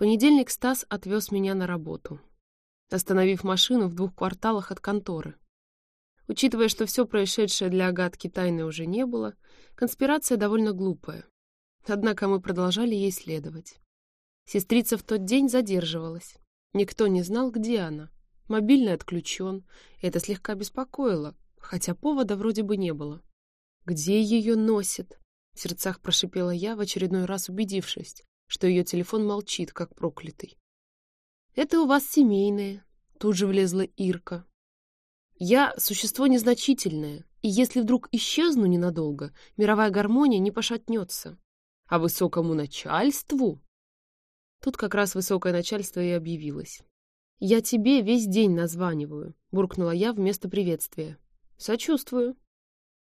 понедельник Стас отвез меня на работу, остановив машину в двух кварталах от конторы. Учитывая, что все происшедшее для Агатки тайны уже не было, конспирация довольно глупая. Однако мы продолжали ей следовать. Сестрица в тот день задерживалась. Никто не знал, где она. Мобильный отключен. Это слегка беспокоило, хотя повода вроде бы не было. «Где ее носит?» — в сердцах прошипела я, в очередной раз убедившись, что ее телефон молчит, как проклятый. «Это у вас семейное», — тут же влезла Ирка. «Я — существо незначительное, и если вдруг исчезну ненадолго, мировая гармония не пошатнется. А высокому начальству...» Тут как раз высокое начальство и объявилось. «Я тебе весь день названиваю», — буркнула я вместо приветствия. «Сочувствую».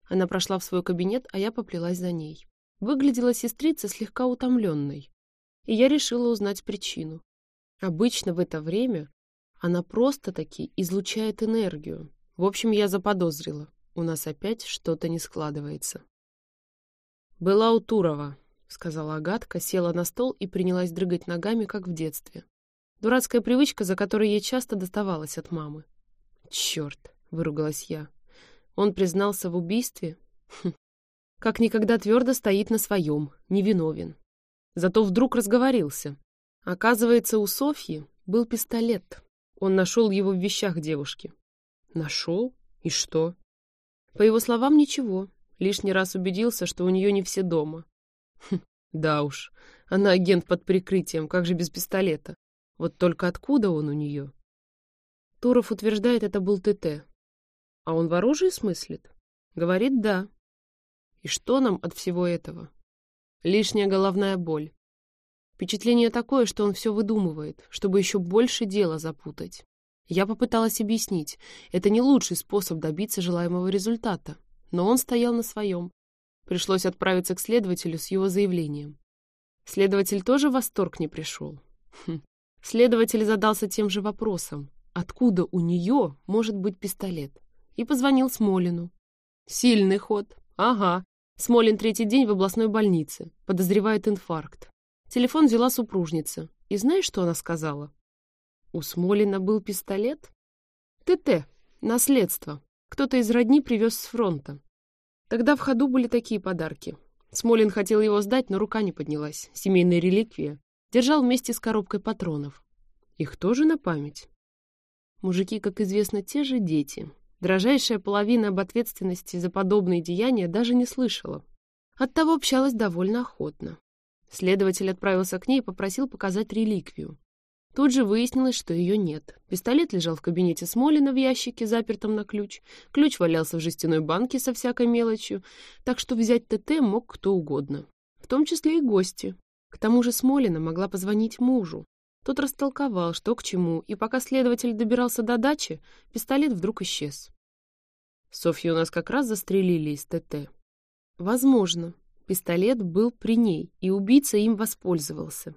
Она прошла в свой кабинет, а я поплелась за ней. Выглядела сестрица слегка утомленной, и я решила узнать причину. Обычно в это время она просто-таки излучает энергию. В общем, я заподозрила. У нас опять что-то не складывается. «Была у Турова», — сказала Агатка, села на стол и принялась дрыгать ногами, как в детстве. Дурацкая привычка, за которой ей часто доставалась от мамы. «Черт!» — выругалась я. Он признался в убийстве? Хм. Как никогда твердо стоит на своем, невиновен. Зато вдруг разговорился. Оказывается, у Софьи был пистолет. Он нашел его в вещах девушки. Нашел? И что? По его словам, ничего. Лишний раз убедился, что у нее не все дома. Хм, да уж, она агент под прикрытием, как же без пистолета? Вот только откуда он у нее? Туров утверждает, это был ТТ. А он в оружии смыслит? Говорит, да. И что нам от всего этого? Лишняя головная боль. Впечатление такое, что он все выдумывает, чтобы еще больше дела запутать. Я попыталась объяснить, это не лучший способ добиться желаемого результата, но он стоял на своем. Пришлось отправиться к следователю с его заявлением. Следователь тоже в восторг не пришел. Хм. Следователь задался тем же вопросом, откуда у нее может быть пистолет и позвонил Смолину. Сильный ход. Ага. Смолин третий день в областной больнице. Подозревает инфаркт. Телефон взяла супружница. И знаешь, что она сказала? У Смолина был пистолет? ТТ. Наследство. Кто-то из родни привез с фронта. Тогда в ходу были такие подарки. Смолин хотел его сдать, но рука не поднялась. Семейная реликвия. Держал вместе с коробкой патронов. Их тоже на память? Мужики, как известно, те же дети. Дрожайшая половина об ответственности за подобные деяния даже не слышала. Оттого общалась довольно охотно. Следователь отправился к ней и попросил показать реликвию. Тут же выяснилось, что ее нет. Пистолет лежал в кабинете Смолина в ящике, запертом на ключ. Ключ валялся в жестяной банке со всякой мелочью, так что взять ТТ мог кто угодно. В том числе и гости. К тому же Смолина могла позвонить мужу. Тот растолковал, что к чему, и пока следователь добирался до дачи, пистолет вдруг исчез. Софью у нас как раз застрелили из ТТ. Возможно, пистолет был при ней, и убийца им воспользовался.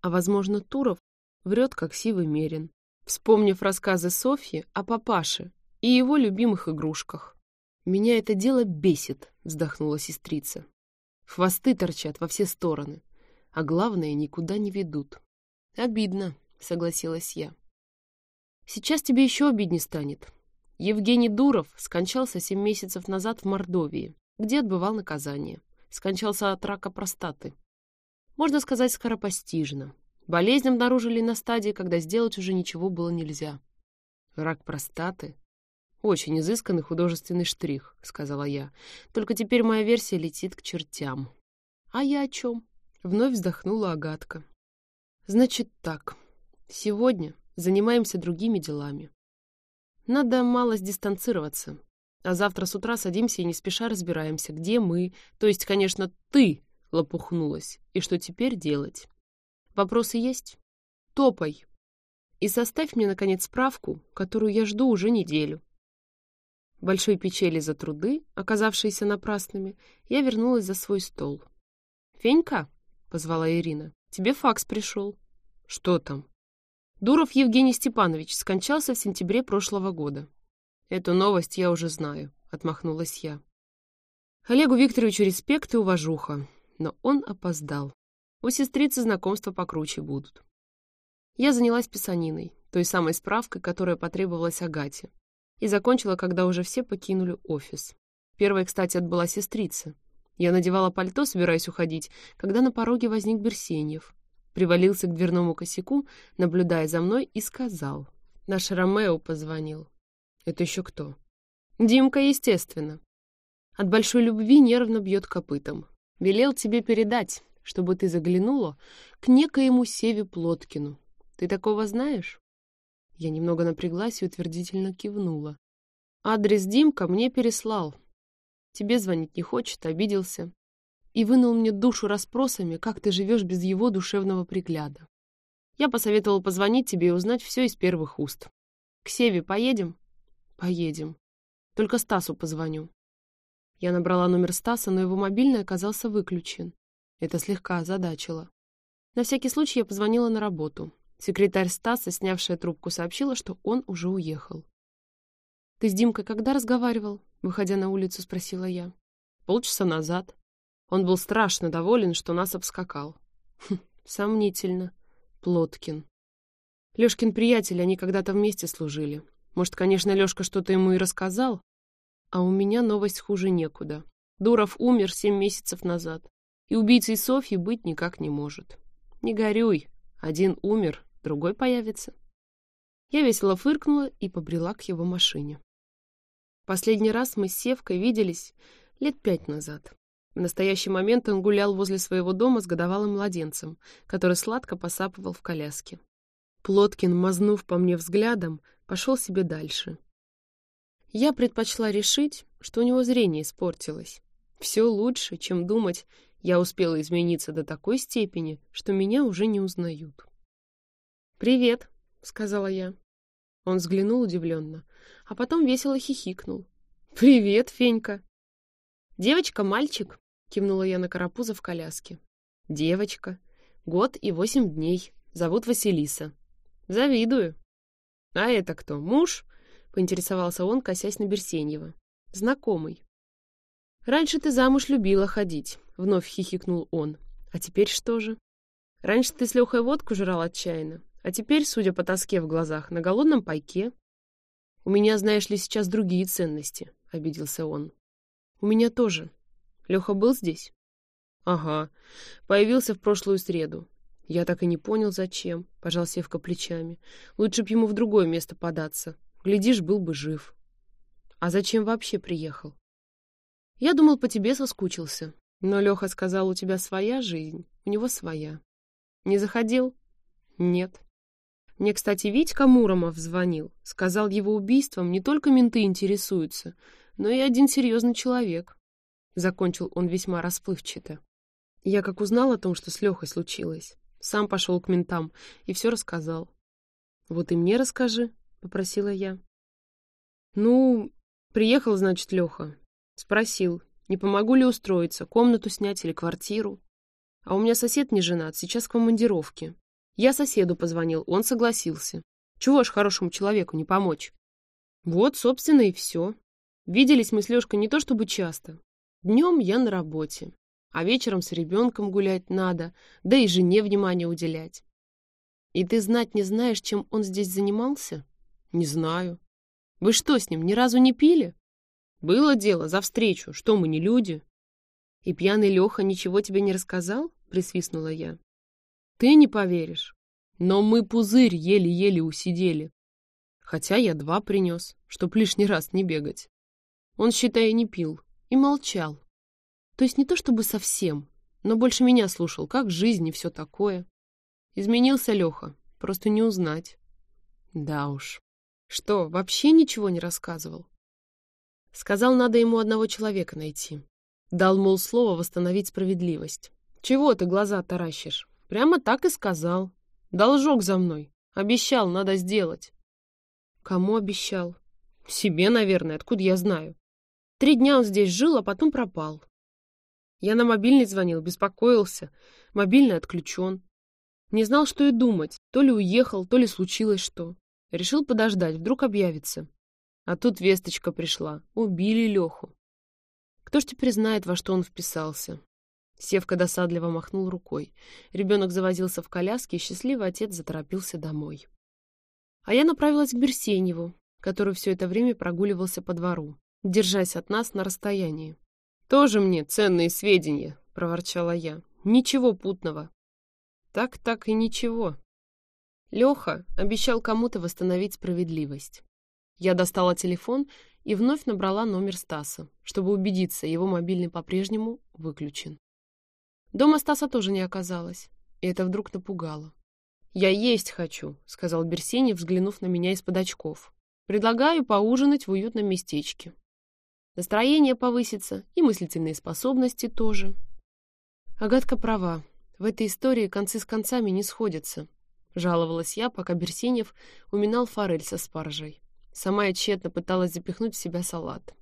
А возможно, Туров врет, как сивый мерин, вспомнив рассказы Софьи о папаше и его любимых игрушках. «Меня это дело бесит», — вздохнула сестрица. «Хвосты торчат во все стороны, а главное, никуда не ведут». «Обидно», — согласилась я. «Сейчас тебе еще обиднее станет. Евгений Дуров скончался семь месяцев назад в Мордовии, где отбывал наказание. Скончался от рака простаты. Можно сказать, скоропостижно. Болезнь обнаружили на стадии, когда сделать уже ничего было нельзя. Рак простаты? Очень изысканный художественный штрих, сказала я. Только теперь моя версия летит к чертям. А я о чем? Вновь вздохнула Агатка. Значит так. Сегодня занимаемся другими делами. Надо малость дистанцироваться. А завтра с утра садимся и не спеша разбираемся, где мы, то есть, конечно, ты лопухнулась, и что теперь делать. Вопросы есть? Топай. И составь мне, наконец, справку, которую я жду уже неделю. Большой печали за труды, оказавшиеся напрасными, я вернулась за свой стол. «Фенька?» — позвала Ирина. Тебе факс пришел. Что там? Дуров Евгений Степанович скончался в сентябре прошлого года. Эту новость я уже знаю, отмахнулась я. Олегу Викторовичу респект и уважуха, но он опоздал. У сестрицы знакомства покруче будут. Я занялась писаниной, той самой справкой, которая потребовалась Агате. И закончила, когда уже все покинули офис. Первой, кстати, отбыла сестрица. Я надевала пальто, собираясь уходить, когда на пороге возник Берсеньев. Привалился к дверному косяку, наблюдая за мной, и сказал. Наш Ромео позвонил. Это еще кто? Димка, естественно. От большой любви нервно бьет копытом. Велел тебе передать, чтобы ты заглянула к некоему Севе Плоткину. Ты такого знаешь? Я немного напряглась и утвердительно кивнула. Адрес Димка мне переслал. Тебе звонить не хочет, обиделся. И вынул мне душу расспросами, как ты живешь без его душевного пригляда. Я посоветовал позвонить тебе и узнать все из первых уст. К Севе поедем? Поедем. Только Стасу позвоню. Я набрала номер Стаса, но его мобильный оказался выключен. Это слегка озадачило. На всякий случай я позвонила на работу. Секретарь Стаса, снявшая трубку, сообщила, что он уже уехал. «Ты с Димкой когда разговаривал?» Выходя на улицу, спросила я. «Полчаса назад. Он был страшно доволен, что нас обскакал». Хм, сомнительно. Плоткин. Лёшкин приятель, они когда-то вместе служили. Может, конечно, Лёшка что-то ему и рассказал, а у меня новость хуже некуда. Дуров умер семь месяцев назад, и убийцей Софьи быть никак не может. Не горюй, один умер, другой появится. Я весело фыркнула и побрела к его машине. Последний раз мы с Севкой виделись лет пять назад. В настоящий момент он гулял возле своего дома с годовалым младенцем, который сладко посапывал в коляске. Плоткин, мазнув по мне взглядом, пошел себе дальше. Я предпочла решить, что у него зрение испортилось. Все лучше, чем думать, я успела измениться до такой степени, что меня уже не узнают. «Привет», — сказала я. Он взглянул удивленно, а потом весело хихикнул. «Привет, Фенька!» «Девочка, мальчик?» — кивнула я на карапуза в коляске. «Девочка. Год и восемь дней. Зовут Василиса. Завидую». «А это кто, муж?» поинтересовался он, косясь на Берсеньева. «Знакомый». «Раньше ты замуж любила ходить», — вновь хихикнул он. «А теперь что же? Раньше ты с Лехой водку жрал отчаянно, а теперь, судя по тоске в глазах, на голодном пайке». «У меня, знаешь ли, сейчас другие ценности», — обиделся он. «У меня тоже. Леха был здесь?» «Ага. Появился в прошлую среду. Я так и не понял, зачем», — пожал Севка плечами. «Лучше б ему в другое место податься. Глядишь, был бы жив. А зачем вообще приехал? Я думал, по тебе соскучился. Но Леха сказал, у тебя своя жизнь, у него своя. Не заходил? Нет. Мне, кстати, Витька Муромов звонил. Сказал, его убийством не только менты интересуются, но и один серьезный человек. Закончил он весьма расплывчато. Я как узнал о том, что с Лехой случилось, сам пошел к ментам и все рассказал. Вот и мне расскажи, — попросила я. «Ну, приехал, значит, Леха. Спросил, не помогу ли устроиться, комнату снять или квартиру. А у меня сосед не женат, сейчас в командировке. Я соседу позвонил, он согласился. Чего ж хорошему человеку не помочь? Вот, собственно, и все. Виделись мы с Лешкой не то чтобы часто. Днем я на работе, а вечером с ребенком гулять надо, да и жене внимание уделять. И ты знать не знаешь, чем он здесь занимался? Не знаю. Вы что с ним, ни разу не пили? Было дело, за встречу. Что мы, не люди? И пьяный Леха ничего тебе не рассказал? Присвистнула я. Ты не поверишь. Но мы пузырь еле-еле усидели. Хотя я два принес, чтоб лишний раз не бегать. Он, считай, не пил. И молчал. То есть не то чтобы совсем, но больше меня слушал, как жизнь и все такое. Изменился Леха, просто не узнать. Да уж. Что, вообще ничего не рассказывал? Сказал, надо ему одного человека найти. Дал, мол, слово восстановить справедливость. Чего ты глаза таращишь? Прямо так и сказал. Должок за мной. Обещал, надо сделать. Кому обещал? Себе, наверное, откуда я знаю. Три дня он здесь жил, а потом пропал. Я на мобильный звонил, беспокоился. Мобильный отключен. Не знал, что и думать. То ли уехал, то ли случилось что. Решил подождать, вдруг объявится. А тут весточка пришла. Убили Леху. Кто ж теперь знает, во что он вписался? Севка досадливо махнул рукой. Ребенок завозился в коляске, и счастливый отец заторопился домой. А я направилась к Берсеневу, который все это время прогуливался по двору, держась от нас на расстоянии. «Тоже мне ценные сведения», — проворчала я. «Ничего путного». «Так-так и ничего». Леха обещал кому-то восстановить справедливость. Я достала телефон и вновь набрала номер Стаса, чтобы убедиться, его мобильный по-прежнему выключен. Дома Стаса тоже не оказалось, и это вдруг напугало. «Я есть хочу», — сказал Берсенев, взглянув на меня из-под очков. «Предлагаю поужинать в уютном местечке. Настроение повысится, и мыслительные способности тоже». Агатка права. В этой истории концы с концами не сходятся. Жаловалась я, пока Берсенев уминал форель со спаржей. Сама я тщетно пыталась запихнуть в себя салат.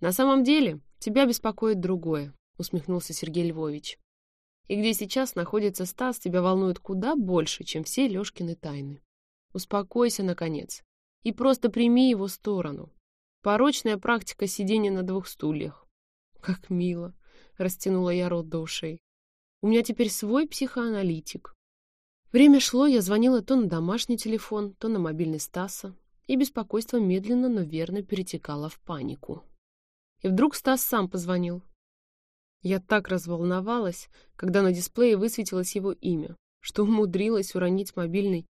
«На самом деле, тебя беспокоит другое», — усмехнулся Сергей Львович. «И где сейчас находится Стас, тебя волнует куда больше, чем все Лёшкины тайны. Успокойся, наконец, и просто прими его сторону. Порочная практика сидения на двух стульях». «Как мило!» — растянула я рот до ушей. «У меня теперь свой психоаналитик. Время шло, я звонила то на домашний телефон, то на мобильный Стаса, и беспокойство медленно, но верно перетекало в панику. И вдруг Стас сам позвонил. Я так разволновалась, когда на дисплее высветилось его имя, что умудрилась уронить мобильный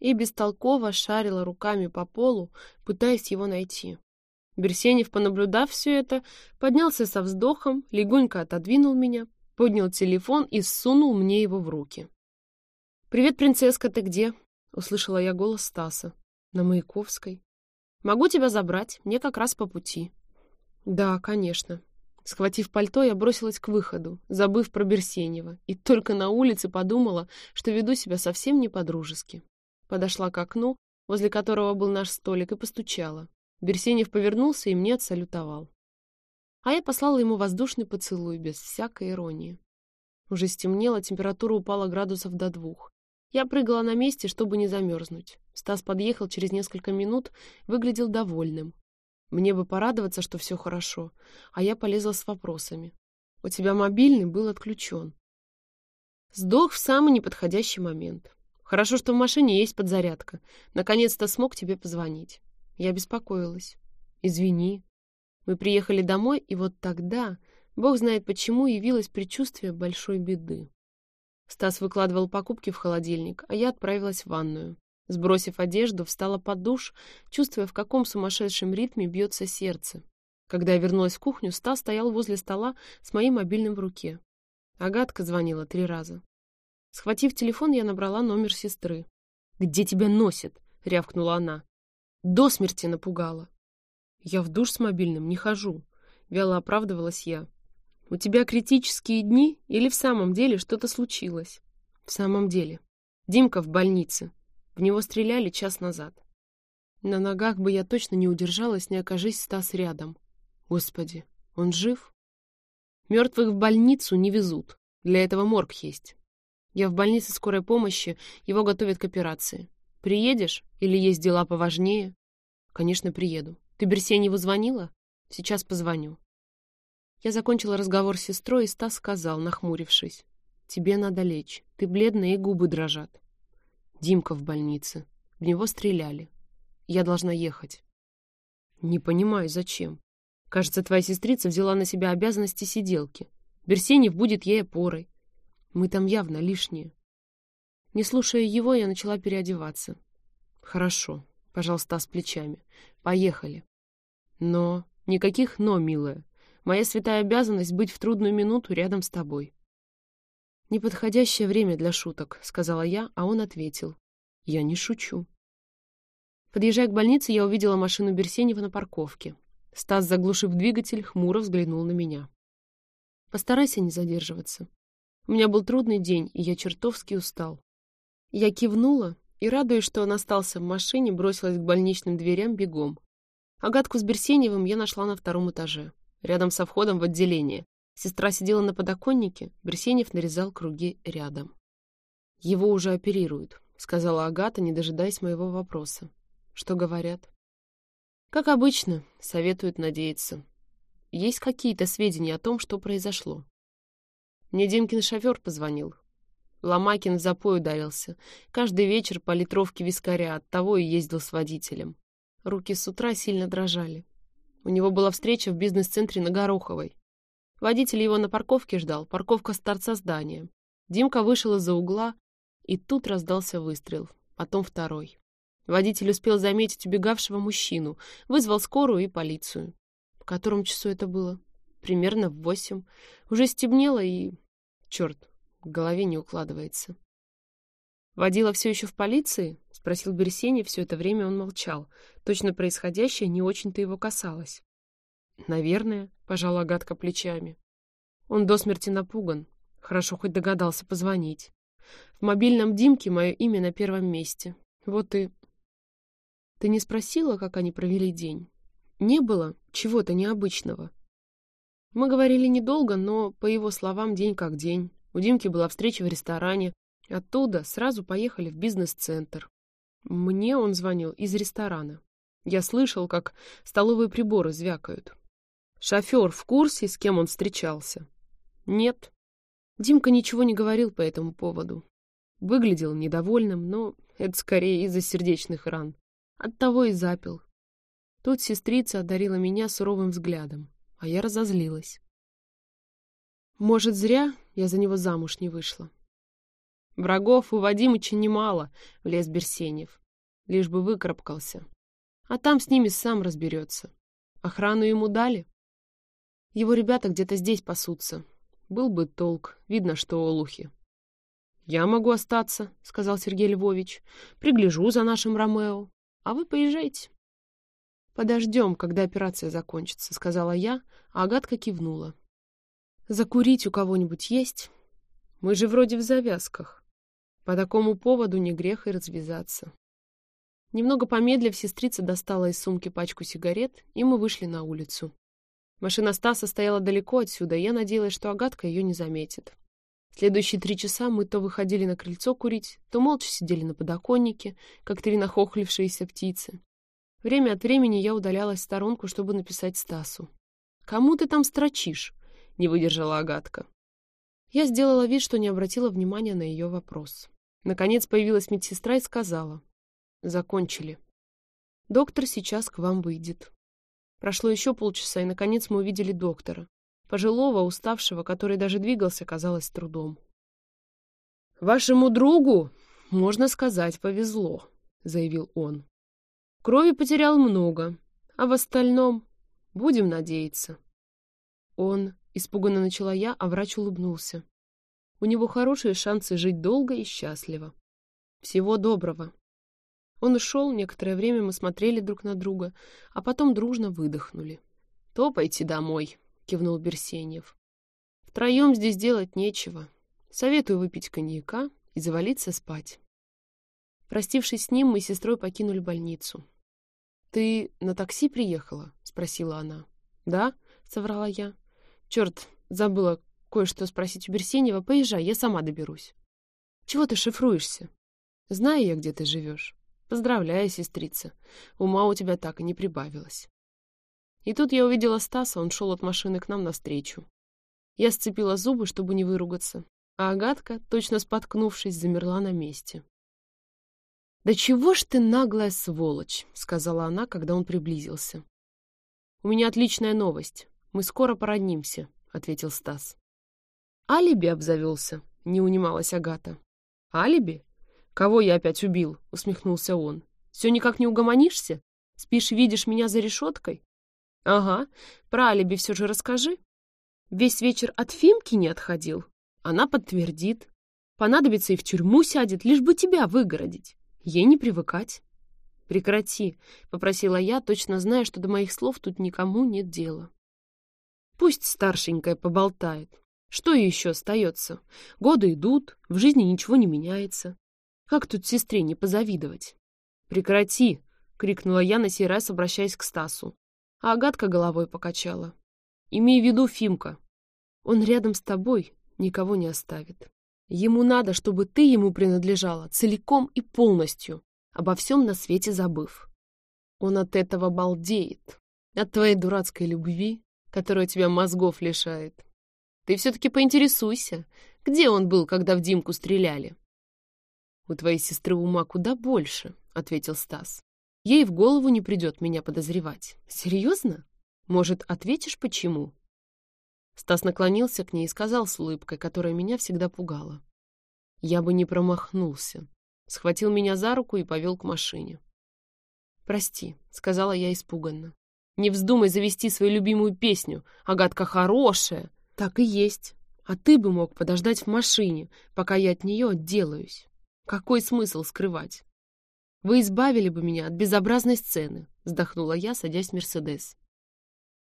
и бестолково шарила руками по полу, пытаясь его найти. Берсенев, понаблюдав все это, поднялся со вздохом, легонько отодвинул меня, поднял телефон и сунул мне его в руки. «Привет, принцесска, ты где?» — услышала я голос Стаса. «На Маяковской». «Могу тебя забрать, мне как раз по пути». «Да, конечно». Схватив пальто, я бросилась к выходу, забыв про Берсенева, и только на улице подумала, что веду себя совсем не по-дружески. Подошла к окну, возле которого был наш столик, и постучала. Берсенев повернулся и мне отсалютовал. А я послала ему воздушный поцелуй, без всякой иронии. Уже стемнело, температура упала градусов до двух. Я прыгала на месте, чтобы не замерзнуть. Стас подъехал через несколько минут, выглядел довольным. Мне бы порадоваться, что все хорошо, а я полезла с вопросами. У тебя мобильный был отключен. Сдох в самый неподходящий момент. Хорошо, что в машине есть подзарядка. Наконец-то смог тебе позвонить. Я беспокоилась. Извини. Мы приехали домой, и вот тогда, бог знает почему, явилось предчувствие большой беды. Стас выкладывал покупки в холодильник, а я отправилась в ванную. Сбросив одежду, встала под душ, чувствуя, в каком сумасшедшем ритме бьется сердце. Когда я вернулась в кухню, Стас стоял возле стола с моим мобильным в руке. Агатка звонила три раза. Схватив телефон, я набрала номер сестры. «Где тебя носит?» — рявкнула она. До смерти напугала. «Я в душ с мобильным не хожу», — вяло оправдывалась я. У тебя критические дни или в самом деле что-то случилось? В самом деле. Димка в больнице. В него стреляли час назад. На ногах бы я точно не удержалась, не окажись Стас рядом. Господи, он жив? Мертвых в больницу не везут. Для этого морг есть. Я в больнице скорой помощи, его готовят к операции. Приедешь или есть дела поважнее? Конечно, приеду. Ты Берсеньеву звонила? Сейчас позвоню. Я закончила разговор с сестрой, и Стас сказал, нахмурившись. «Тебе надо лечь. Ты бледная, и губы дрожат». Димка в больнице. В него стреляли. Я должна ехать. Не понимаю, зачем. Кажется, твоя сестрица взяла на себя обязанности сиделки. Берсенев будет ей опорой. Мы там явно лишние. Не слушая его, я начала переодеваться. Хорошо, пожалуйста, с плечами. Поехали. Но... Никаких «но», милая. Моя святая обязанность быть в трудную минуту рядом с тобой. «Неподходящее время для шуток», — сказала я, а он ответил. «Я не шучу». Подъезжая к больнице, я увидела машину Берсенева на парковке. Стас, заглушив двигатель, хмуро взглянул на меня. «Постарайся не задерживаться. У меня был трудный день, и я чертовски устал». Я кивнула и, радуясь, что он остался в машине, бросилась к больничным дверям бегом. Агатку с Берсеневым я нашла на втором этаже рядом со входом в отделение. Сестра сидела на подоконнике, Берсенев нарезал круги рядом. «Его уже оперируют», — сказала Агата, не дожидаясь моего вопроса. «Что говорят?» «Как обычно, советуют надеяться. Есть какие-то сведения о том, что произошло?» Мне Димкин шофер позвонил. Ломакин в запой ударился. Каждый вечер по литровке вискаря, оттого и ездил с водителем. Руки с утра сильно дрожали. У него была встреча в бизнес-центре на Гороховой. Водитель его на парковке ждал, парковка с торца здания. Димка вышел из-за угла, и тут раздался выстрел, потом второй. Водитель успел заметить убегавшего мужчину, вызвал скорую и полицию. В котором часу это было? Примерно в восемь. Уже стемнело и... Черт, в голове не укладывается. «Водила все еще в полиции?» — спросил Берсений. Все это время он молчал. Точно происходящее не очень-то его касалось. «Наверное», — пожала Агатка плечами. Он до смерти напуган. Хорошо хоть догадался позвонить. В мобильном Димке мое имя на первом месте. Вот и... Ты не спросила, как они провели день? Не было чего-то необычного. Мы говорили недолго, но, по его словам, день как день. У Димки была встреча в ресторане. Оттуда сразу поехали в бизнес-центр. Мне он звонил из ресторана. Я слышал, как столовые приборы звякают. Шофер в курсе, с кем он встречался? Нет. Димка ничего не говорил по этому поводу. Выглядел недовольным, но это скорее из-за сердечных ран. Оттого и запил. Тут сестрица одарила меня суровым взглядом, а я разозлилась. Может, зря я за него замуж не вышла. Врагов у Вадимыча немало, — влез Берсенев. Лишь бы выкарабкался. А там с ними сам разберется. Охрану ему дали? Его ребята где-то здесь пасутся. Был бы толк, видно, что олухи. «Я могу остаться», — сказал Сергей Львович. «Пригляжу за нашим Ромео. А вы поезжайте». «Подождем, когда операция закончится», — сказала я, а Агатка кивнула. Закурить у кого-нибудь есть? Мы же вроде в завязках. По такому поводу не грех и развязаться. Немного помедлив, сестрица достала из сумки пачку сигарет, и мы вышли на улицу. Машина Стаса стояла далеко отсюда, и я надеялась, что Агатка ее не заметит. Следующие три часа мы то выходили на крыльцо курить, то молча сидели на подоконнике, как три нахохлившиеся птицы. Время от времени я удалялась в сторонку, чтобы написать Стасу. «Кому ты там строчишь?» — не выдержала Агатка. Я сделала вид, что не обратила внимания на ее вопрос. Наконец появилась медсестра и сказала. «Закончили. Доктор сейчас к вам выйдет». Прошло еще полчаса, и, наконец, мы увидели доктора. Пожилого, уставшего, который даже двигался, казалось, трудом. «Вашему другу, можно сказать, повезло», — заявил он. «Крови потерял много, а в остальном будем надеяться». Он Испуганно начала я, а врач улыбнулся. У него хорошие шансы жить долго и счастливо. Всего доброго. Он ушел, некоторое время мы смотрели друг на друга, а потом дружно выдохнули. «Топайте домой», — кивнул Берсеньев. «Втроем здесь делать нечего. Советую выпить коньяка и завалиться спать». Простившись с ним, мы с сестрой покинули больницу. «Ты на такси приехала?» — спросила она. «Да», — соврала я. Черт, забыла кое-что спросить у Берсенева. Поезжай, я сама доберусь. Чего ты шифруешься? Знаю я, где ты живешь. Поздравляю, сестрица. Ума у тебя так и не прибавилось. И тут я увидела Стаса, он шел от машины к нам навстречу. Я сцепила зубы, чтобы не выругаться, а Агатка, точно споткнувшись, замерла на месте. «Да чего ж ты наглая сволочь!» — сказала она, когда он приблизился. «У меня отличная новость. Мы скоро породнимся», — ответил Стас. «Алиби обзавелся», — не унималась Агата. «Алиби? Кого я опять убил?» — усмехнулся он. «Все никак не угомонишься? Спишь, видишь меня за решеткой?» «Ага, про алиби все же расскажи». Весь вечер от Фимки не отходил. Она подтвердит. Понадобится и в тюрьму сядет, лишь бы тебя выгородить. Ей не привыкать. «Прекрати», — попросила я, точно зная, что до моих слов тут никому нет дела. Пусть старшенькая поболтает. Что еще остается? Годы идут, в жизни ничего не меняется. Как тут сестре не позавидовать? «Прекрати!» — крикнула я на сей раз, обращаясь к Стасу. А Агатка головой покачала. «Имей в виду, Фимка, он рядом с тобой никого не оставит. Ему надо, чтобы ты ему принадлежала целиком и полностью, обо всем на свете забыв. Он от этого балдеет, от твоей дурацкой любви, которая тебя мозгов лишает. Ты все-таки поинтересуйся, где он был, когда в Димку стреляли?» «У твоей сестры ума куда больше», — ответил Стас. «Ей в голову не придет меня подозревать. Серьезно? Может, ответишь, почему?» Стас наклонился к ней и сказал с улыбкой, которая меня всегда пугала. «Я бы не промахнулся». Схватил меня за руку и повел к машине. «Прости», — сказала я испуганно. «Не вздумай завести свою любимую песню. Агатка хорошая». «Так и есть. А ты бы мог подождать в машине, пока я от нее отделаюсь. Какой смысл скрывать? Вы избавили бы меня от безобразной сцены, вздохнула я, садясь в Мерседес.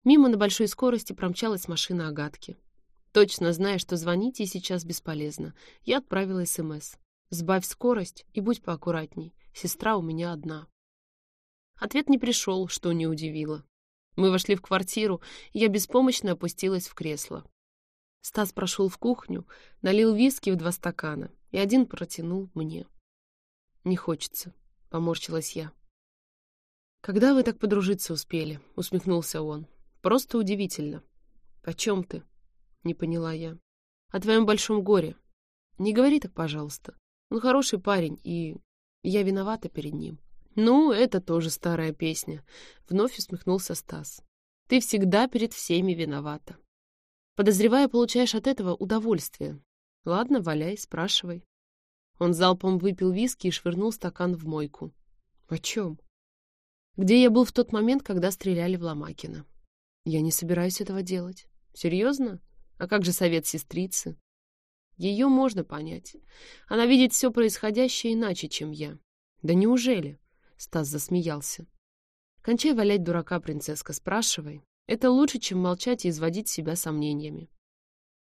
Мимо на большой скорости промчалась машина Агатки. Точно зная, что звонить ей сейчас бесполезно, я отправила СМС. «Сбавь скорость и будь поаккуратней. Сестра у меня одна». Ответ не пришел, что не удивило. Мы вошли в квартиру, и я беспомощно опустилась в кресло. Стас прошел в кухню, налил виски в два стакана и один протянул мне. «Не хочется», — поморщилась я. «Когда вы так подружиться успели?» — усмехнулся он. «Просто удивительно». «О чем ты?» — не поняла я. «О твоем большом горе. Не говори так, пожалуйста. Он хороший парень, и я виновата перед ним». «Ну, это тоже старая песня», — вновь усмехнулся Стас. «Ты всегда перед всеми виновата». Подозревая, получаешь от этого удовольствие. Ладно, валяй, спрашивай. Он залпом выпил виски и швырнул стакан в мойку. О чем? Где я был в тот момент, когда стреляли в Ломакина? Я не собираюсь этого делать. Серьезно? А как же совет сестрицы? Ее можно понять. Она видит все происходящее иначе, чем я. Да неужели? Стас засмеялся. Кончай валять дурака, принцесска, спрашивай. Это лучше, чем молчать и изводить себя сомнениями.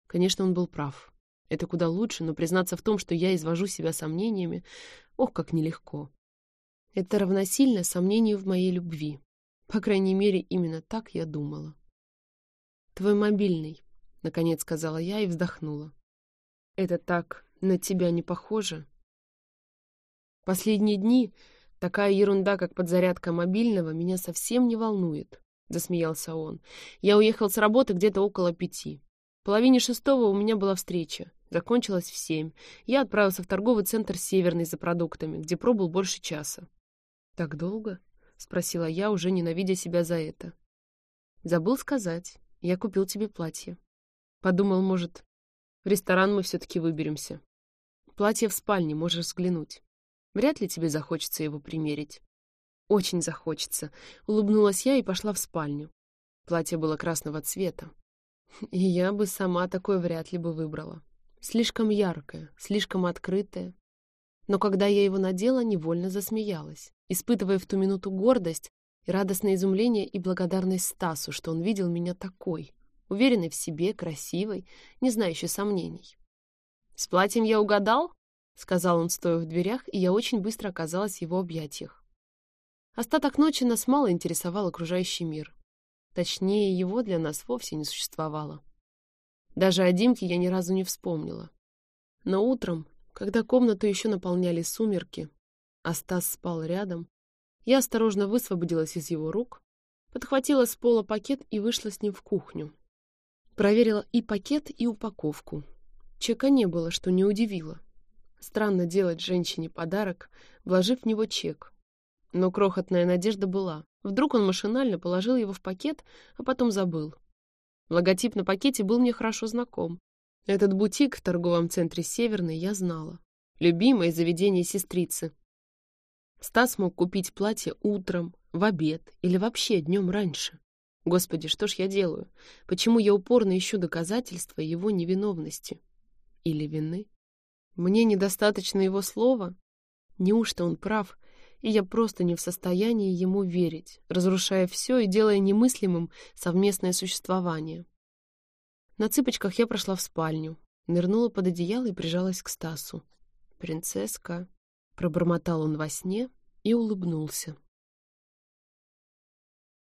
Конечно, он был прав. Это куда лучше, но признаться в том, что я извожу себя сомнениями, ох, как нелегко. Это равносильно сомнению в моей любви. По крайней мере, именно так я думала. «Твой мобильный», — наконец сказала я и вздохнула. «Это так на тебя не похоже?» Последние дни такая ерунда, как подзарядка мобильного, меня совсем не волнует. — засмеялся он. «Я уехал с работы где-то около пяти. В половине шестого у меня была встреча. Закончилась в семь. Я отправился в торговый центр «Северный» за продуктами, где пробыл больше часа». «Так долго?» — спросила я, уже ненавидя себя за это. «Забыл сказать. Я купил тебе платье. Подумал, может, в ресторан мы все-таки выберемся. Платье в спальне, можешь взглянуть. Вряд ли тебе захочется его примерить. Очень захочется. Улыбнулась я и пошла в спальню. Платье было красного цвета. И я бы сама такое вряд ли бы выбрала. Слишком яркое, слишком открытое. Но когда я его надела, невольно засмеялась, испытывая в ту минуту гордость и радостное изумление и благодарность Стасу, что он видел меня такой, уверенной в себе, красивой, не знающей сомнений. «С платьем я угадал?» — сказал он, стоя в дверях, и я очень быстро оказалась в его объятиях. Остаток ночи нас мало интересовал окружающий мир. Точнее, его для нас вовсе не существовало. Даже о Димке я ни разу не вспомнила. Но утром, когда комнату еще наполняли сумерки, а Стас спал рядом, я осторожно высвободилась из его рук, подхватила с пола пакет и вышла с ним в кухню. Проверила и пакет, и упаковку. Чека не было, что не удивило. Странно делать женщине подарок, вложив в него чек, но крохотная надежда была. Вдруг он машинально положил его в пакет, а потом забыл. Логотип на пакете был мне хорошо знаком. Этот бутик в торговом центре «Северный» я знала. Любимое заведение сестрицы. Стас мог купить платье утром, в обед или вообще днем раньше. Господи, что ж я делаю? Почему я упорно ищу доказательства его невиновности? Или вины? Мне недостаточно его слова? Неужто он прав, и я просто не в состоянии ему верить, разрушая все и делая немыслимым совместное существование. На цыпочках я прошла в спальню, нырнула под одеяло и прижалась к Стасу. «Принцесска», — пробормотал он во сне и улыбнулся.